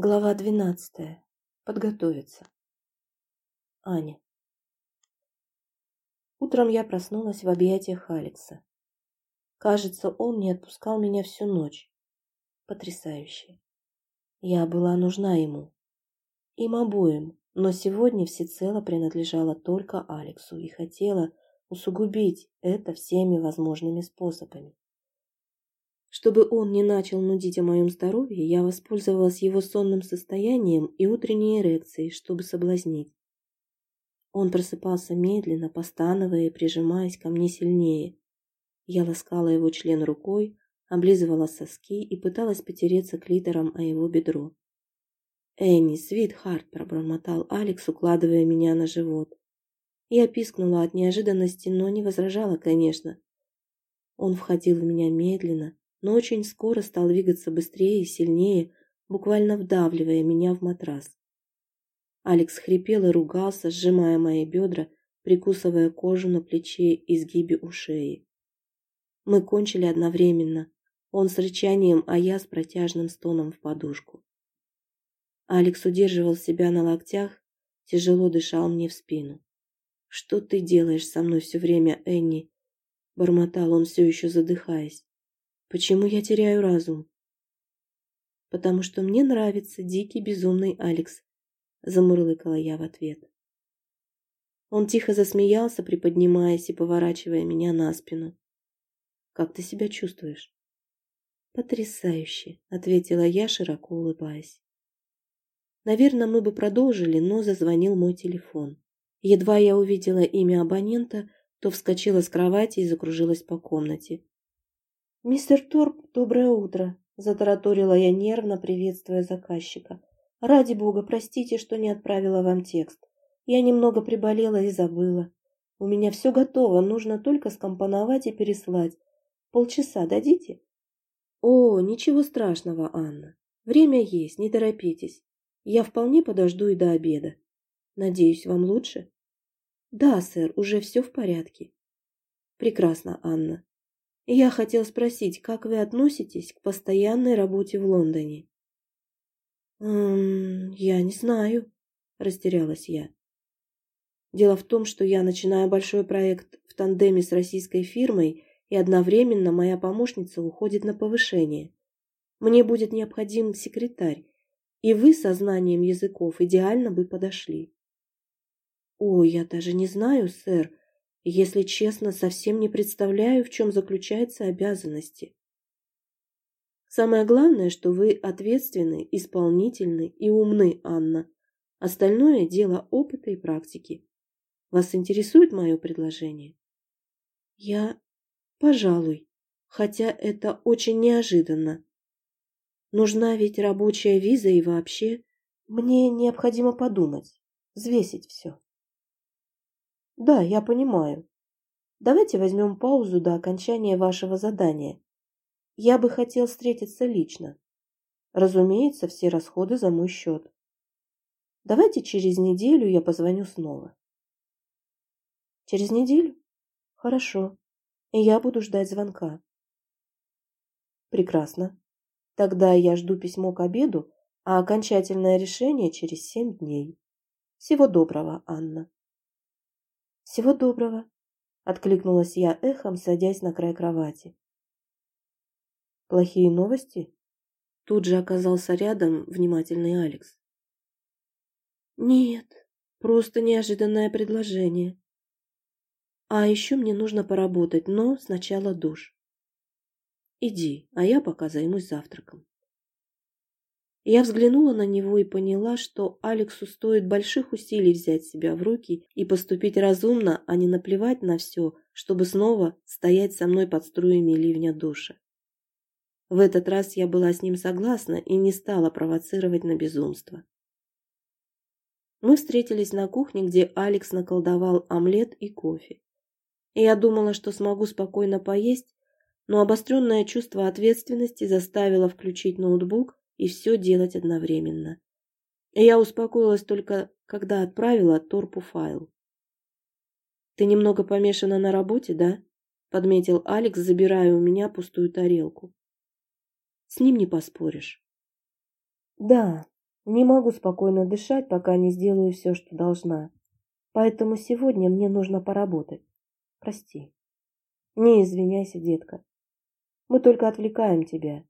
Глава двенадцатая. Подготовиться. Аня. Утром я проснулась в объятиях Алекса. Кажется, он не отпускал меня всю ночь. Потрясающе. Я была нужна ему. Им обоим, но сегодня всецело принадлежала только Алексу и хотела усугубить это всеми возможными способами. Чтобы он не начал нудить о моем здоровье, я воспользовалась его сонным состоянием и утренней эрекцией, чтобы соблазнить. Он просыпался медленно, постановая и прижимаясь ко мне сильнее. Я ласкала его член рукой, облизывала соски и пыталась потереться клитором о его бедро. «Энни, Свитхарт!» – пробормотал Алекс, укладывая меня на живот. Я пискнула от неожиданности, но не возражала, конечно. Он входил в меня медленно, но очень скоро стал двигаться быстрее и сильнее, буквально вдавливая меня в матрас. Алекс хрипел и ругался, сжимая мои бедра, прикусывая кожу на плече и сгибе у шеи. Мы кончили одновременно, он с рычанием, а я с протяжным стоном в подушку. Алекс удерживал себя на локтях, тяжело дышал мне в спину. «Что ты делаешь со мной все время, Энни?» Бормотал он, все еще задыхаясь. Почему я теряю разум? Потому что мне нравится дикий безумный Алекс, замурлыкала я в ответ. Он тихо засмеялся, приподнимаясь и поворачивая меня на спину. Как ты себя чувствуешь? Потрясающе, ответила я, широко улыбаясь. Наверное, мы бы продолжили, но зазвонил мой телефон. Едва я увидела имя абонента, то вскочила с кровати и закружилась по комнате. «Мистер Торп, доброе утро!» – затараторила я нервно, приветствуя заказчика. «Ради бога, простите, что не отправила вам текст. Я немного приболела и забыла. У меня все готово, нужно только скомпоновать и переслать. Полчаса дадите?» «О, ничего страшного, Анна. Время есть, не торопитесь. Я вполне подожду и до обеда. Надеюсь, вам лучше?» «Да, сэр, уже все в порядке». «Прекрасно, Анна. Я хотел спросить, как вы относитесь к постоянной работе в Лондоне? «Эм, я не знаю», – растерялась я. Дело в том, что я начинаю большой проект в тандеме с российской фирмой, и одновременно моя помощница уходит на повышение. Мне будет необходим секретарь, и вы со знанием языков идеально бы подошли. О, я даже не знаю, сэр, если честно, совсем не представляю, в чем заключаются обязанности. Самое главное, что вы ответственны, исполнительны и умны, Анна. Остальное – дело опыта и практики. Вас интересует мое предложение? Я, пожалуй, хотя это очень неожиданно. Нужна ведь рабочая виза и вообще мне необходимо подумать, взвесить все. Да, я понимаю. Давайте возьмем паузу до окончания вашего задания. Я бы хотел встретиться лично. Разумеется, все расходы за мой счет. Давайте через неделю я позвоню снова. Через неделю? Хорошо. И я буду ждать звонка. Прекрасно. Тогда я жду письмо к обеду, а окончательное решение через семь дней. Всего доброго, Анна. «Всего доброго!» – откликнулась я эхом, садясь на край кровати. «Плохие новости?» Тут же оказался рядом внимательный Алекс. «Нет, просто неожиданное предложение. А еще мне нужно поработать, но сначала душ. Иди, а я пока займусь завтраком». Я взглянула на него и поняла, что Алексу стоит больших усилий взять себя в руки и поступить разумно, а не наплевать на все, чтобы снова стоять со мной под струями ливня душа. В этот раз я была с ним согласна и не стала провоцировать на безумство. Мы встретились на кухне, где Алекс наколдовал омлет и кофе. И я думала, что смогу спокойно поесть, но обостренное чувство ответственности заставило включить ноутбук и все делать одновременно. Я успокоилась только, когда отправила Торпу файл. «Ты немного помешана на работе, да?» – подметил Алекс, забирая у меня пустую тарелку. «С ним не поспоришь». «Да, Не могу спокойно дышать, пока не сделаю все, что должна. Поэтому сегодня мне нужно поработать. Прости. Не извиняйся, детка. Мы только отвлекаем тебя.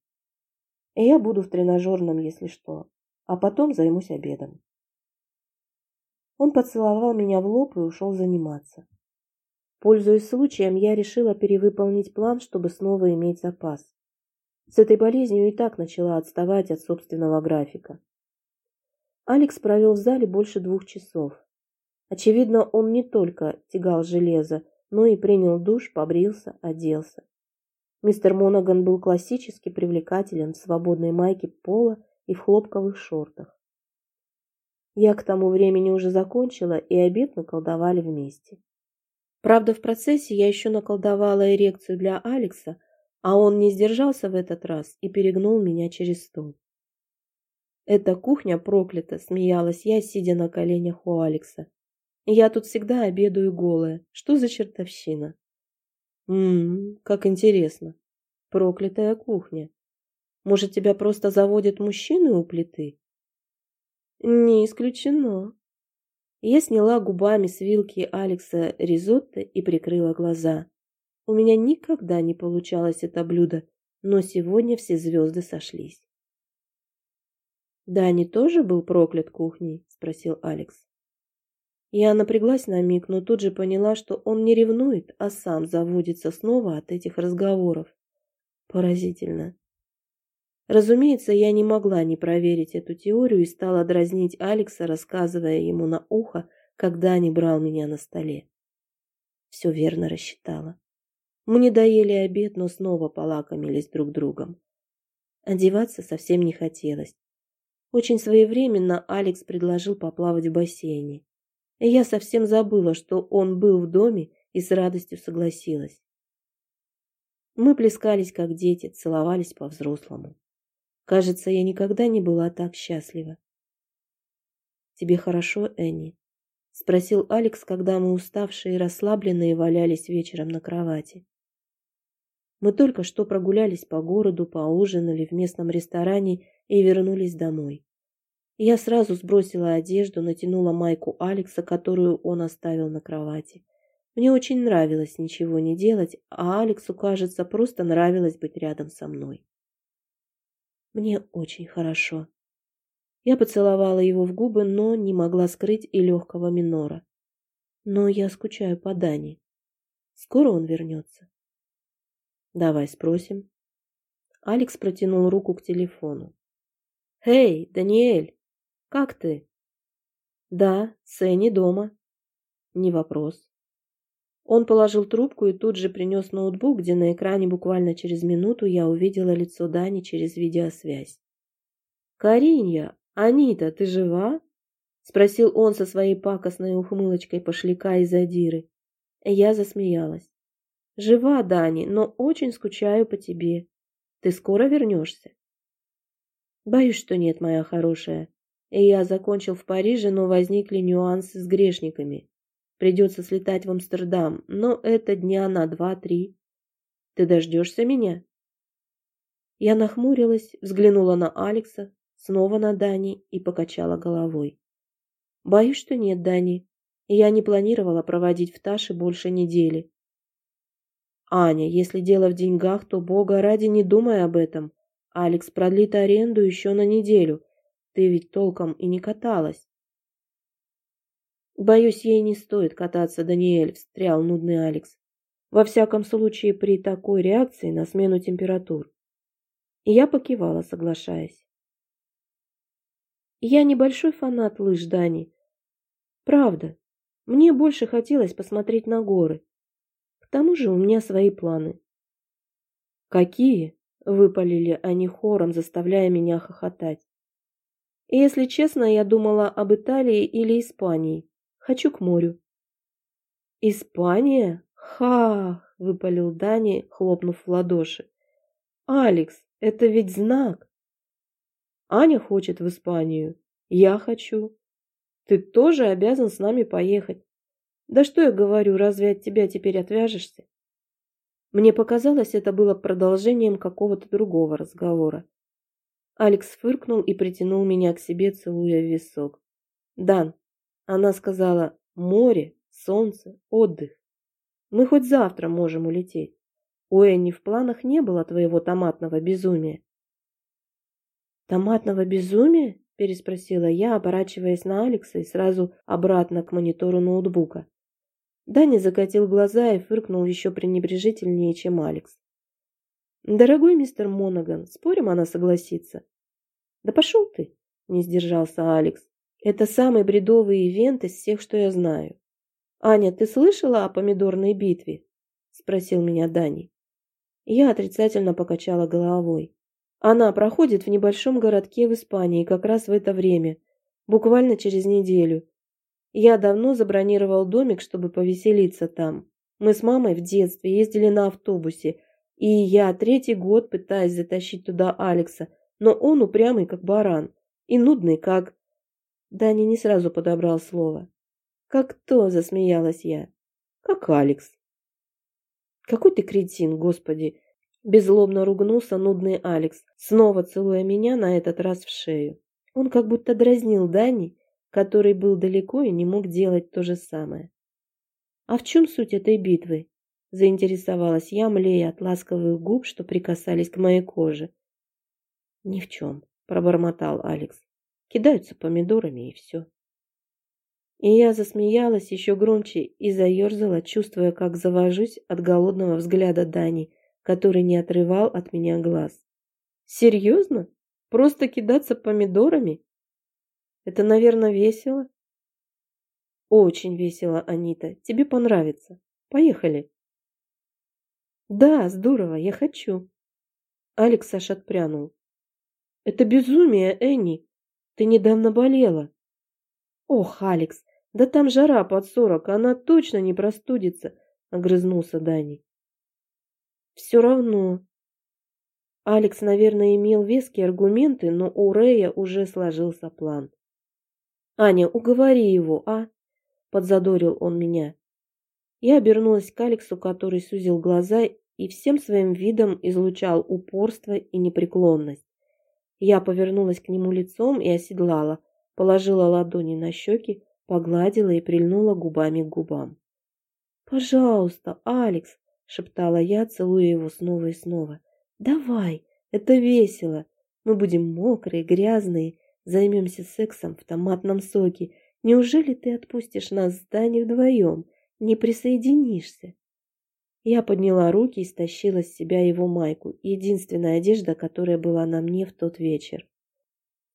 И я буду в тренажерном, если что, а потом займусь обедом. Он поцеловал меня в лоб и ушел заниматься. Пользуясь случаем, я решила перевыполнить план, чтобы снова иметь запас. С этой болезнью и так начала отставать от собственного графика. Алекс провел в зале больше двух часов. Очевидно, он не только тягал железо, но и принял душ, побрился, оделся. Мистер Монаган был классически привлекателен в свободной майке пола и в хлопковых шортах. Я к тому времени уже закончила, и обед мы колдовали вместе. Правда, в процессе я еще наколдовала эрекцию для Алекса, а он не сдержался в этот раз и перегнул меня через стол. «Эта кухня проклята!» – смеялась я, сидя на коленях у Алекса. «Я тут всегда обедаю голая. Что за чертовщина?» «Ммм, как интересно. Проклятая кухня. Может, тебя просто заводят мужчины у плиты?» «Не исключено». Я сняла губами с вилки Алекса ризотто и прикрыла глаза. У меня никогда не получалось это блюдо, но сегодня все звезды сошлись. «Дани тоже был проклят кухней?» – спросил Алекс. Я напряглась на миг, но тут же поняла, что он не ревнует, а сам заводится снова от этих разговоров. Поразительно. Разумеется, я не могла не проверить эту теорию и стала дразнить Алекса, рассказывая ему на ухо, когда не брал меня на столе. Все верно рассчитала. Мы не доели обед, но снова полакомились друг другом. Одеваться совсем не хотелось. Очень своевременно Алекс предложил поплавать в бассейне. Я совсем забыла, что он был в доме и с радостью согласилась. Мы плескались, как дети, целовались по-взрослому. Кажется, я никогда не была так счастлива. «Тебе хорошо, Энни?» — спросил Алекс, когда мы уставшие и расслабленные валялись вечером на кровати. Мы только что прогулялись по городу, поужинали в местном ресторане и вернулись домой. Я сразу сбросила одежду, натянула майку Алекса, которую он оставил на кровати. Мне очень нравилось ничего не делать, а Алексу, кажется, просто нравилось быть рядом со мной. Мне очень хорошо. Я поцеловала его в губы, но не могла скрыть и легкого минора. Но я скучаю по Дане. Скоро он вернется. Давай спросим. Алекс протянул руку к телефону. «Эй, Даниэль, как ты?» «Да, Сэнни дома». «Не вопрос». Он положил трубку и тут же принес ноутбук, где на экране буквально через минуту я увидела лицо Дани через видеосвязь. «Каринья, Анита, ты жива?» — спросил он со своей пакостной ухмылочкой пошляка и задиры. Я засмеялась. «Жива, Дани, но очень скучаю по тебе. Ты скоро вернешься?» Боюсь, что нет, моя хорошая. Я закончил в Париже, но возникли нюансы с грешниками. Придется слетать в Амстердам, но это дня на два-три. Ты дождешься меня? Я нахмурилась, взглянула на Алекса, снова на Дани и покачала головой. Боюсь, что нет, Дани. Я не планировала проводить в Таше больше недели. Аня, если дело в деньгах, то бога ради не думай об этом. Алекс продлит аренду еще на неделю. Ты ведь толком и не каталась. Боюсь, ей не стоит кататься, Даниэль, встрял нудный Алекс. Во всяком случае, при такой реакции на смену температур. Я покивала, соглашаясь. Я небольшой фанат лыж, Дани. Правда. Мне больше хотелось посмотреть на горы. К тому же у меня свои планы. Какие? Выпалили они хором, заставляя меня хохотать. И если честно, я думала об Италии или Испании. Хочу к морю. Испания? Ха! выпалил Дани, хлопнув в ладоши. Алекс, это ведь знак. Аня хочет в Испанию. Я хочу. Ты тоже обязан с нами поехать. Да что я говорю, разве от тебя теперь отвяжешься? Мне показалось, это было продолжением какого-то другого разговора. Алекс фыркнул и притянул меня к себе, целуя в висок. «Дан», она сказала, «море, солнце, отдых. Мы хоть завтра можем улететь. У Энни в планах не было твоего томатного безумия». «Томатного безумия?» – переспросила я, оборачиваясь на Алекса и сразу обратно к монитору ноутбука. Даня закатил глаза и фыркнул еще пренебрежительнее, чем Алекс. «Дорогой мистер Монаган, спорим, она согласится?» «Да пошел ты!» – не сдержался Алекс. «Это самый бредовый ивент из всех, что я знаю». «Аня, ты слышала о помидорной битве?» – спросил меня Дани. Я отрицательно покачала головой. Она проходит в небольшом городке в Испании как раз в это время, буквально через неделю. Я давно забронировал домик, чтобы повеселиться там. Мы с мамой в детстве ездили на автобусе, и я третий год пытаюсь затащить туда Алекса, но он упрямый, как баран, и нудный, как... Даня не сразу подобрал слово. «Как кто?» – засмеялась я. «Как Алекс». «Какой ты кретин, господи!» Беззлобно ругнулся нудный Алекс, снова целуя меня на этот раз в шею. Он как будто дразнил Дани, который был далеко и не мог делать то же самое. «А в чем суть этой битвы?» – заинтересовалась я, млея от ласковых губ, что прикасались к моей коже. «Ни в чем», – пробормотал Алекс. «Кидаются помидорами и все». И я засмеялась еще громче и заерзала, чувствуя, как завожусь от голодного взгляда Дани, который не отрывал от меня глаз. «Серьезно? Просто кидаться помидорами? Это, наверное, весело. Очень весело, Анита. Тебе понравится. Поехали. Да, здорово, я хочу. Алекс аж отпрянул. Это безумие, Энни. Ты недавно болела. Ох, Алекс, да там жара под сорок, она точно не простудится, огрызнулся Дани. Все равно. Алекс, наверное, имел веские аргументы, но у Рэя уже сложился план. «Аня, уговори его, а?» – подзадорил он меня. Я обернулась к Алексу, который сузил глаза и всем своим видом излучал упорство и непреклонность. Я повернулась к нему лицом и оседлала, положила ладони на щеки, погладила и прильнула губами к губам. «Пожалуйста, Алекс!» – шептала я, целуя его снова и снова. «Давай, это весело. Мы будем мокрые, грязные, Займемся сексом в томатном соке. Неужели ты отпустишь нас с Даней вдвоем? Не присоединишься?» Я подняла руки и стащила с себя его майку, единственная одежда, которая была на мне в тот вечер.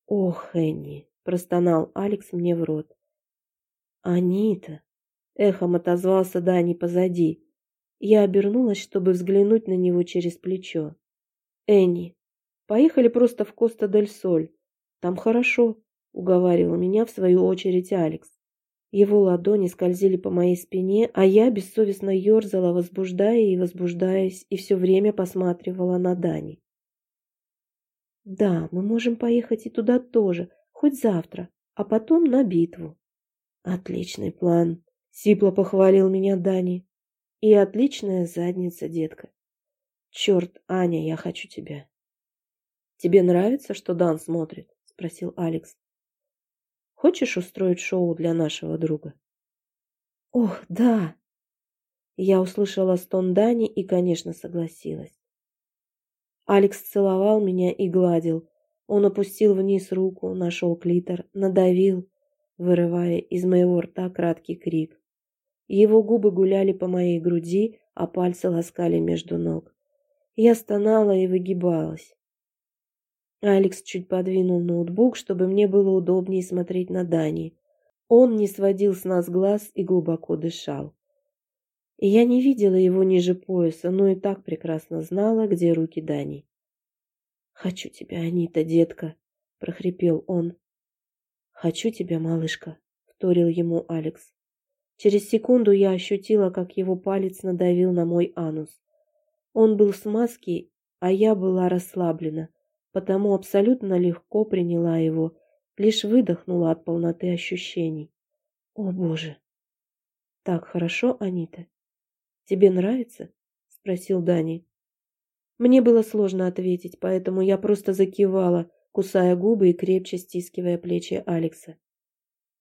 «Ох, Энни!» – простонал Алекс мне в рот. «Анита!» – эхом отозвался Дани позади. Я обернулась, чтобы взглянуть на него через плечо. «Энни, поехали просто в Коста-дель-Соль. Там хорошо, уговаривал меня в свою очередь Алекс. Его ладони скользили по моей спине, а я бессовестно ерзала, возбуждая и возбуждаясь, и все время посматривала на Дани. «Да, мы можем поехать и туда тоже, хоть завтра, а потом на битву». «Отличный план», — сипло похвалил меня Дани. «И отличная задница, детка. Черт, Аня, я хочу тебя». «Тебе нравится, что Дан смотрит?» спросил Алекс. Хочешь устроить шоу для нашего друга? Ох, да. Я услышала стон Дани и, конечно, согласилась. Алекс целовал меня и гладил. Он опустил вниз руку, нашел клитор, надавил, вырывая из моего рта краткий крик. Его губы гуляли по моей груди, а пальцы ласкали между ног. Я стонала и выгибалась. Алекс чуть подвинул ноутбук, чтобы мне было удобнее смотреть на Дани. Он не сводил с нас глаз и глубоко дышал. Я не видела его ниже пояса, но и так прекрасно знала, где руки Дани. «Хочу тебя, Анита, детка», — прохрипел он. «Хочу тебя, малышка», — вторил ему Алекс. Через секунду я ощутила, как его палец надавил на мой анус. Он был в смазке, а я была расслаблена потому абсолютно легко приняла его, лишь выдохнула от полноты ощущений. О, Боже! Так хорошо, Анита? Тебе нравится? Спросил Дани. Мне было сложно ответить, поэтому я просто закивала, кусая губы и крепче стискивая плечи Алекса.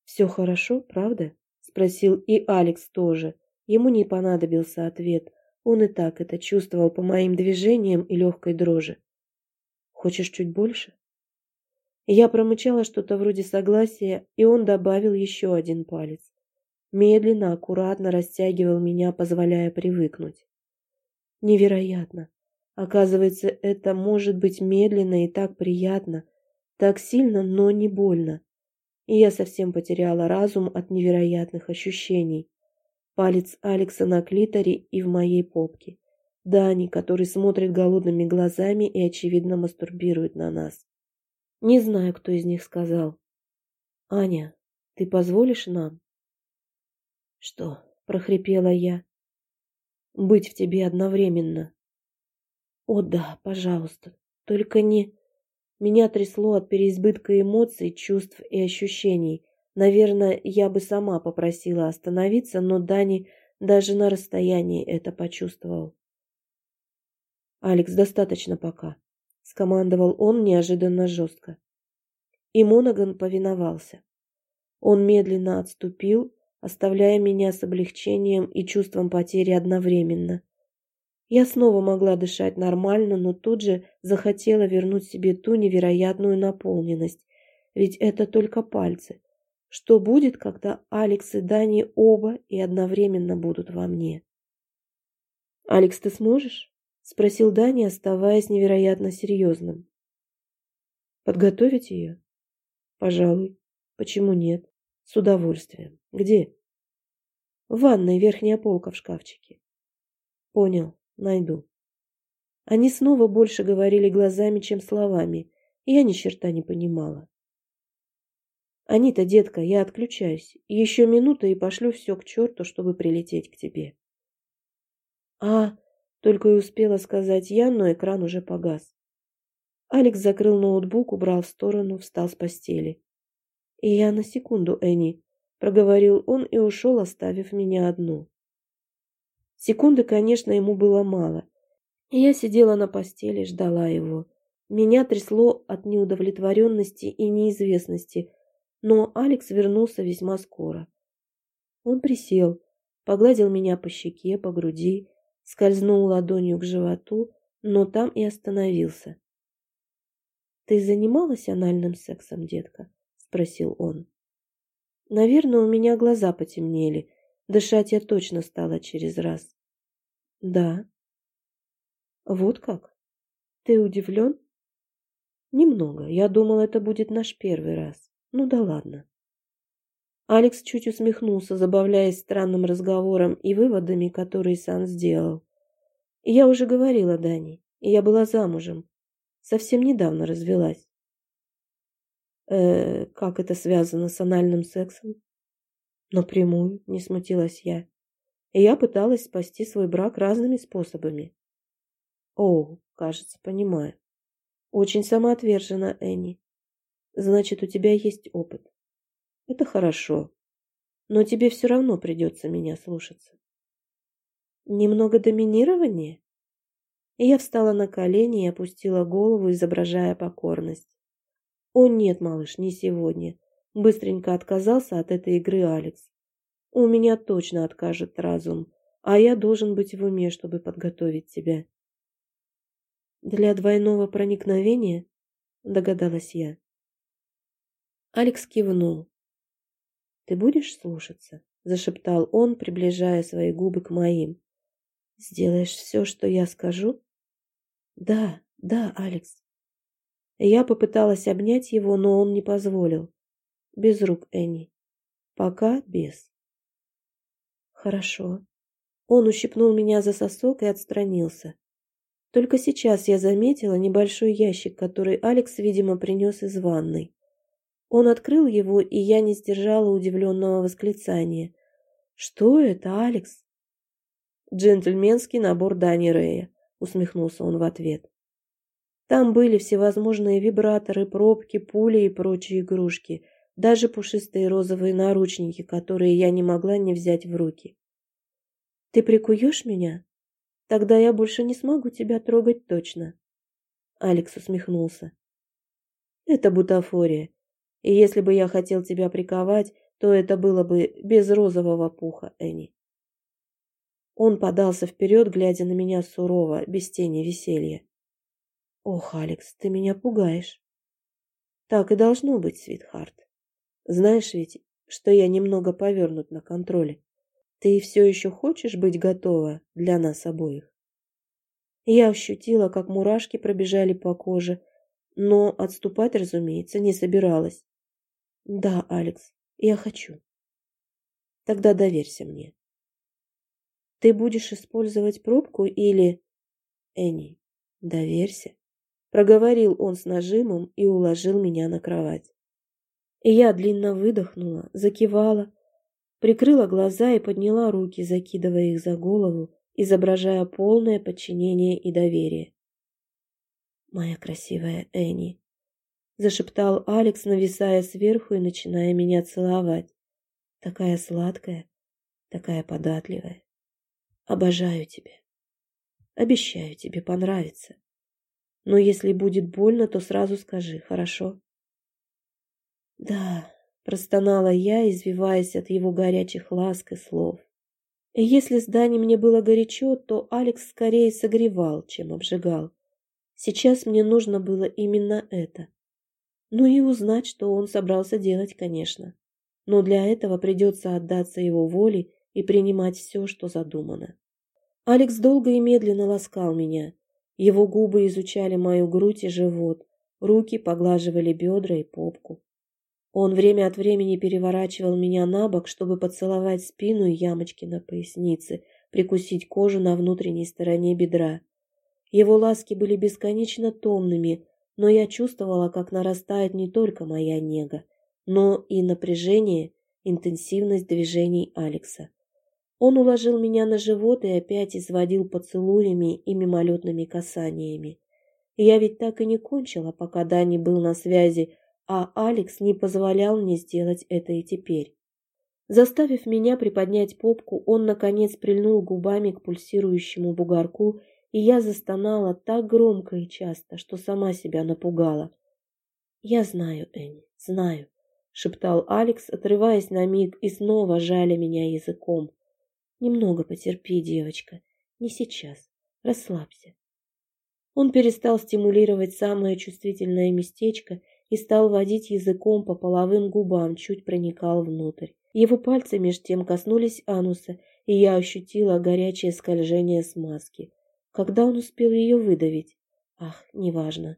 «Все хорошо, правда?» – спросил и Алекс тоже. Ему не понадобился ответ. Он и так это чувствовал по моим движениям и легкой дрожи. «Хочешь чуть больше?» Я промычала что-то вроде согласия, и он добавил еще один палец. Медленно, аккуратно растягивал меня, позволяя привыкнуть. Невероятно. Оказывается, это может быть медленно и так приятно, так сильно, но не больно. И я совсем потеряла разум от невероятных ощущений. Палец Алекса на клиторе и в моей попке. Дани, который смотрит голодными глазами и, очевидно, мастурбирует на нас. Не знаю, кто из них сказал. «Аня, ты позволишь нам?» «Что?» – прохрипела я. «Быть в тебе одновременно». «О да, пожалуйста, только не...» Меня трясло от переизбытка эмоций, чувств и ощущений. Наверное, я бы сама попросила остановиться, но Дани даже на расстоянии это почувствовал. «Алекс, достаточно пока», — скомандовал он неожиданно жестко. И Монаган повиновался. Он медленно отступил, оставляя меня с облегчением и чувством потери одновременно. Я снова могла дышать нормально, но тут же захотела вернуть себе ту невероятную наполненность, ведь это только пальцы. Что будет, когда Алекс и Дани оба и одновременно будут во мне? «Алекс, ты сможешь?» — спросил Дани, оставаясь невероятно серьезным. «Подготовить ее?» «Пожалуй. Почему нет? С удовольствием. Где?» «В ванной, верхняя полка в шкафчике». «Понял. Найду». Они снова больше говорили глазами, чем словами, и я ни черта не понимала. «Анита, детка, я отключаюсь. Еще минута и пошлю все к черту, чтобы прилететь к тебе». «А, только и успела сказать я, но экран уже погас. Алекс закрыл ноутбук, убрал в сторону, встал с постели. «И я на секунду, Энни», — проговорил он и ушел, оставив меня одну. Секунды, конечно, ему было мало. Я сидела на постели, ждала его. Меня трясло от неудовлетворенности и неизвестности, но Алекс вернулся весьма скоро. Он присел, погладил меня по щеке, по груди, скользнул ладонью к животу, но там и остановился. «Ты занималась анальным сексом, детка?» — спросил он. Наверное, у меня глаза потемнели. Дышать я точно стала через раз. «Да». «Вот как? Ты удивлен?» «Немного. Я думал, это будет наш первый раз. Ну да ладно». Алекс чуть усмехнулся, забавляясь странным разговором и выводами, которые сам сделал. я уже говорила Дани, и я была замужем. Совсем недавно развелась. Э, как это связано с анальным сексом? Напрямую, не смутилась я. Я пыталась спасти свой брак разными способами. О, кажется, понимаю. Очень самоотвержена, Энни. Значит, у тебя есть опыт. Это хорошо. Но тебе все равно придется меня слушаться. Немного доминирования? Я встала на колени и опустила голову, изображая покорность. О нет, малыш, не сегодня. Быстренько отказался от этой игры Алекс. У меня точно откажет разум, а я должен быть в уме, чтобы подготовить тебя. Для двойного проникновения, догадалась я. Алекс кивнул. «Ты будешь слушаться?» – зашептал он, приближая свои губы к моим. «Сделаешь все, что я скажу?» «Да, да, Алекс». Я попыталась обнять его, но он не позволил. Без рук, Энни. Пока без. Хорошо. Он ущипнул меня за сосок и отстранился. Только сейчас я заметила небольшой ящик, который Алекс, видимо, принес из ванной. Он открыл его, и я не сдержала удивленного восклицания. «Что это, Алекс?» «Джентльменский набор Дани Рея», — усмехнулся он в ответ. Там были всевозможные вибраторы, пробки, пули и прочие игрушки, даже пушистые розовые наручники, которые я не могла не взять в руки. «Ты прикуешь меня? Тогда я больше не смогу тебя трогать точно». Алекс усмехнулся. Это бутафория. И если бы я хотел тебя приковать, то это было бы без розового пуха, Энни. Он подался вперед, глядя на меня сурово, без тени веселья. Ох, Алекс, ты меня пугаешь. Так и должно быть, Свитхарт. Знаешь ведь, что я немного повернут на контроле. Ты все еще хочешь быть готова для нас обоих? Я ощутила, как мурашки пробежали по коже, но отступать, разумеется, не собиралась. Да, Алекс, я хочу. Тогда доверься мне. Ты будешь использовать пробку или... Энни, доверься. Проговорил он с нажимом и уложил меня на кровать. И я длинно выдохнула, закивала, прикрыла глаза и подняла руки, закидывая их за голову, изображая полное подчинение и доверие. «Моя красивая Энни», — зашептал Алекс, нависая сверху и начиная меня целовать. «Такая сладкая, такая податливая. Обожаю тебя. Обещаю, тебе понравится. Но если будет больно, то сразу скажи, хорошо?» «Да», — простонала я, извиваясь от его горячих ласк и слов. И если с Дани мне было горячо, то Алекс скорее согревал, чем обжигал. Сейчас мне нужно было именно это. Ну и узнать, что он собрался делать, конечно. Но для этого придется отдаться его воле и принимать все, что задумано. Алекс долго и медленно ласкал меня. Его губы изучали мою грудь и живот, руки поглаживали бедра и попку. Он время от времени переворачивал меня на бок, чтобы поцеловать спину и ямочки на пояснице, прикусить кожу на внутренней стороне бедра. Его ласки были бесконечно томными, но я чувствовала, как нарастает не только моя нега, но и напряжение, интенсивность движений Алекса. Он уложил меня на живот и опять изводил поцелуями и мимолетными касаниями. Я ведь так и не кончила, пока Дани был на связи, а Алекс не позволял мне сделать это и теперь. Заставив меня приподнять попку, он, наконец, прильнул губами к пульсирующему бугорку, и я застонала так громко и часто, что сама себя напугала. «Я знаю, Энни, знаю», — шептал Алекс, отрываясь на миг и снова жаля меня языком. «Немного потерпи, девочка, не сейчас, расслабься». Он перестал стимулировать самое чувствительное местечко и стал водить языком по половым губам, чуть проникал внутрь. Его пальцы меж тем коснулись ануса, и я ощутила горячее скольжение смазки. Когда он успел ее выдавить? Ах, неважно.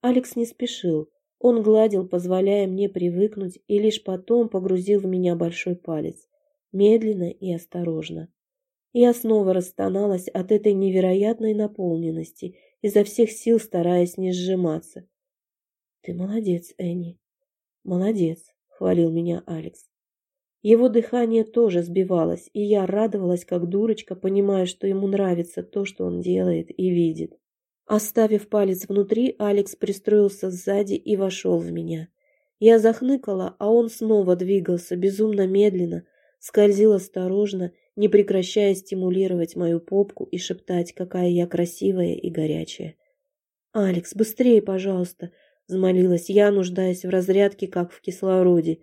Алекс не спешил. Он гладил, позволяя мне привыкнуть, и лишь потом погрузил в меня большой палец. Медленно и осторожно. Я снова расстоналась от этой невероятной наполненности, изо всех сил стараясь не сжиматься. «Ты молодец, Энни. Молодец», — хвалил меня Алекс. Его дыхание тоже сбивалось, и я радовалась, как дурочка, понимая, что ему нравится то, что он делает и видит. Оставив палец внутри, Алекс пристроился сзади и вошел в меня. Я захныкала, а он снова двигался, безумно медленно, скользил осторожно, не прекращая стимулировать мою попку и шептать, какая я красивая и горячая. «Алекс, быстрее, пожалуйста!» взмолилась я, нуждаясь в разрядке, как в кислороде.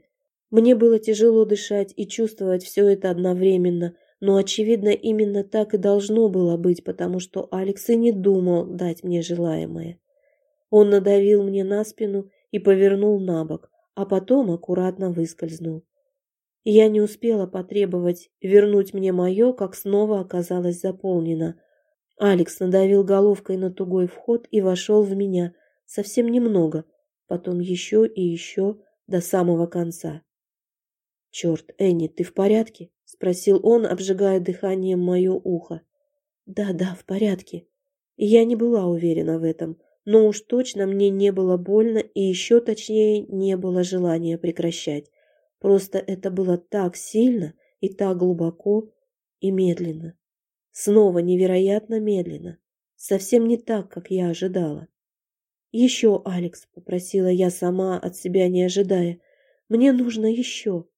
Мне было тяжело дышать и чувствовать все это одновременно, но, очевидно, именно так и должно было быть, потому что Алекс и не думал дать мне желаемое. Он надавил мне на спину и повернул на бок, а потом аккуратно выскользнул. Я не успела потребовать вернуть мне мое, как снова оказалось заполнено. Алекс надавил головкой на тугой вход и вошел в меня, совсем немного, потом еще и еще до самого конца. «Черт, Энни, ты в порядке?» — спросил он, обжигая дыханием мое ухо. «Да, да, в порядке». Я не была уверена в этом, но уж точно мне не было больно и еще точнее не было желания прекращать. Просто это было так сильно и так глубоко и медленно. Снова невероятно медленно. Совсем не так, как я ожидала. «Еще, Алекс», — попросила я сама, от себя не ожидая. «Мне нужно еще».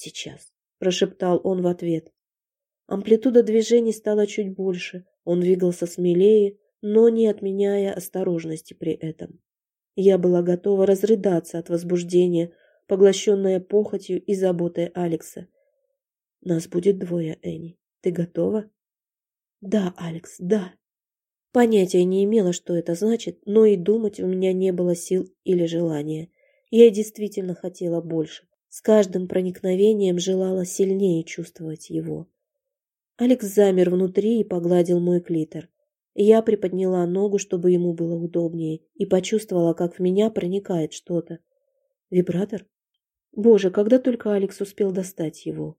«Сейчас», — прошептал он в ответ. Амплитуда движений стала чуть больше, он двигался смелее, но не отменяя осторожности при этом. Я была готова разрыдаться от возбуждения, поглощенная похотью и заботой Алекса. Нас будет двое, Энни. Ты готова? Да, Алекс, да. Понятия не имела, что это значит, но и думать у меня не было сил или желания. Я действительно хотела больше. С каждым проникновением желала сильнее чувствовать его. Алекс замер внутри и погладил мой клитор. Я приподняла ногу, чтобы ему было удобнее, и почувствовала, как в меня проникает что-то. Вибратор? Боже, когда только Алекс успел достать его.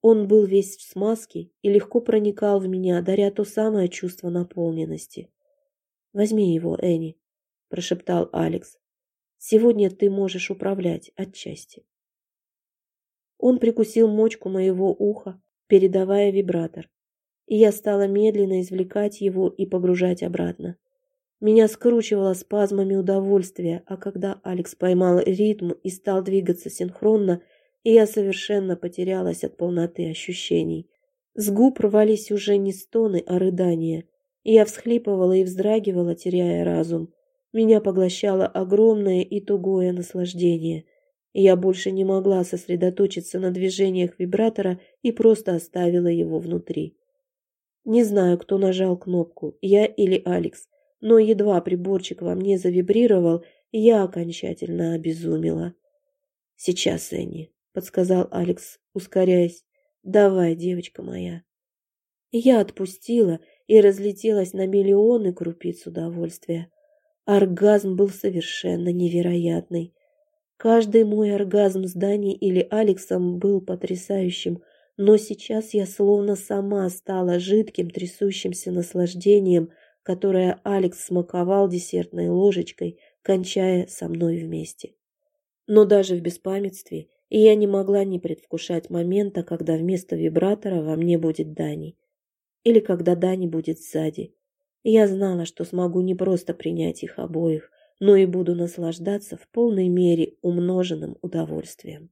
Он был весь в смазке и легко проникал в меня, даря то самое чувство наполненности. «Возьми его, Энни», – прошептал Алекс. «Сегодня ты можешь управлять отчасти». Он прикусил мочку моего уха, передавая вибратор, и я стала медленно извлекать его и погружать обратно. Меня скручивало спазмами удовольствия, а когда Алекс поймал ритм и стал двигаться синхронно – я совершенно потерялась от полноты ощущений. С губ рвались уже не стоны, а рыдания. Я всхлипывала и вздрагивала, теряя разум. Меня поглощало огромное и тугое наслаждение. Я больше не могла сосредоточиться на движениях вибратора и просто оставила его внутри. Не знаю, кто нажал кнопку, я или Алекс, но едва приборчик во мне завибрировал, я окончательно обезумела. Сейчас, Энни, подсказал Алекс, ускоряясь. Давай, девочка моя. Я отпустила и разлетелась на миллионы крупиц удовольствия. Оргазм был совершенно невероятный. Каждый мой оргазм с Дани или Алексом был потрясающим, но сейчас я словно сама стала жидким трясущимся наслаждением, которое Алекс смаковал десертной ложечкой, кончая со мной вместе. Но даже в беспамятстве я не могла не предвкушать момента, когда вместо вибратора во мне будет Дани. Или когда Дани будет сзади. я знала, что смогу не просто принять их обоих, но и буду наслаждаться в полной мере умноженным удовольствием.